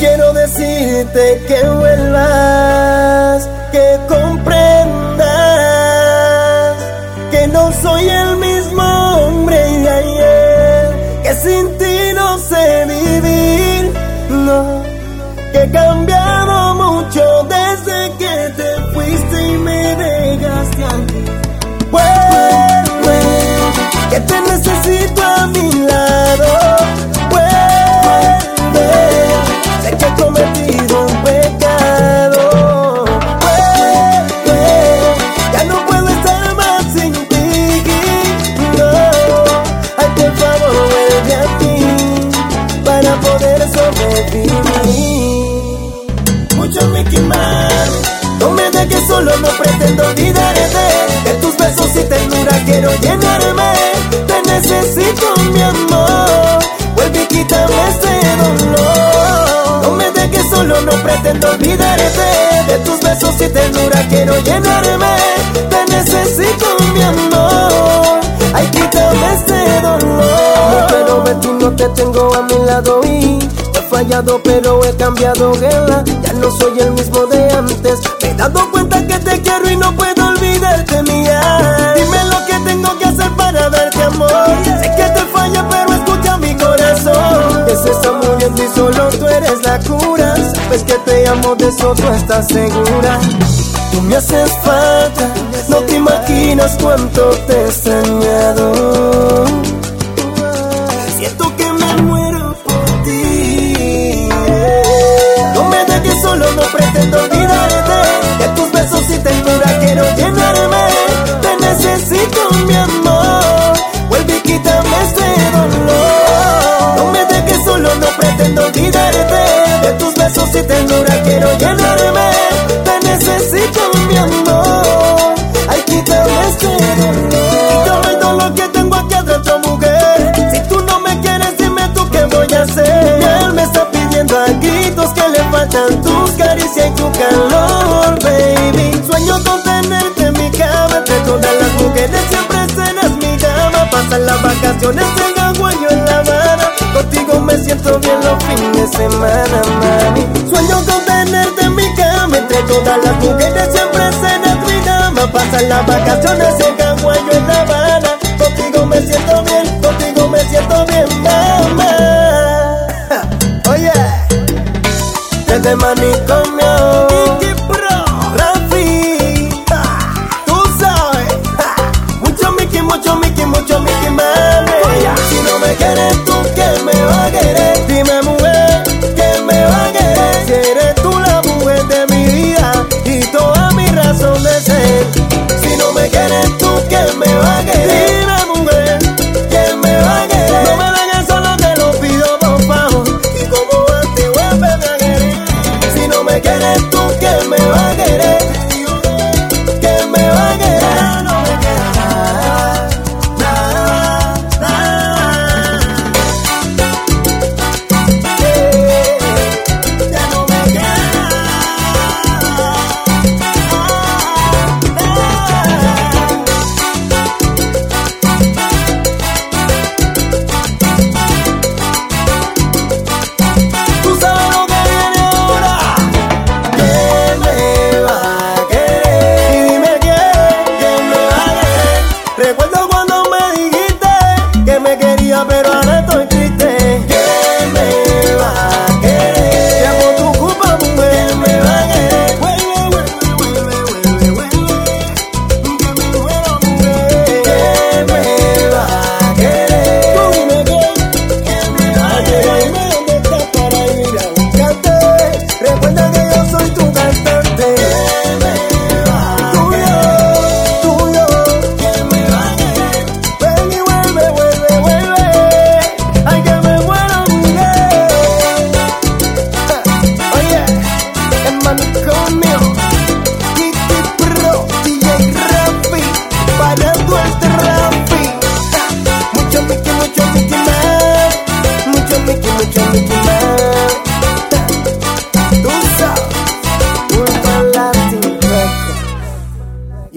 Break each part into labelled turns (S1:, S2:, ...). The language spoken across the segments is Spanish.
S1: quiero decirte que vuelvas, que comprendas que no soy el mismo hombre de ayer, que sin ti no sé vivir, que he cambiado mucho desde que te fuiste y me dejaste a mí. quiero llenarme, te necesito mi amor. Vuelve y quítame este dolor. No me dejes solo, no pretendo olvidarte. De tus besos y ternura quiero llenarme, te necesito mi amor. Ay, quítame este dolor. Pero de tú no te tengo a mi lado y he fallado, pero he cambiado guerra. Ya no soy el mismo de antes. Me he dado cuenta que te quiero y no puedo olvidarte, mía. Dímelo amor, de eso tú estás segura. Tú me haces falta, no te imaginas cuánto te he extrañado. Siento que me muero. siempre serás mi dama. Pasan las vacaciones en agua y en La Habana. Contigo me siento bien los fines de semana, mami. Sueño con tenerte en mi cama. Entre todas las mujeres siempre serás mi dama. Pasan las vacaciones en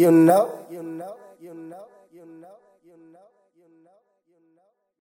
S1: you know, you know.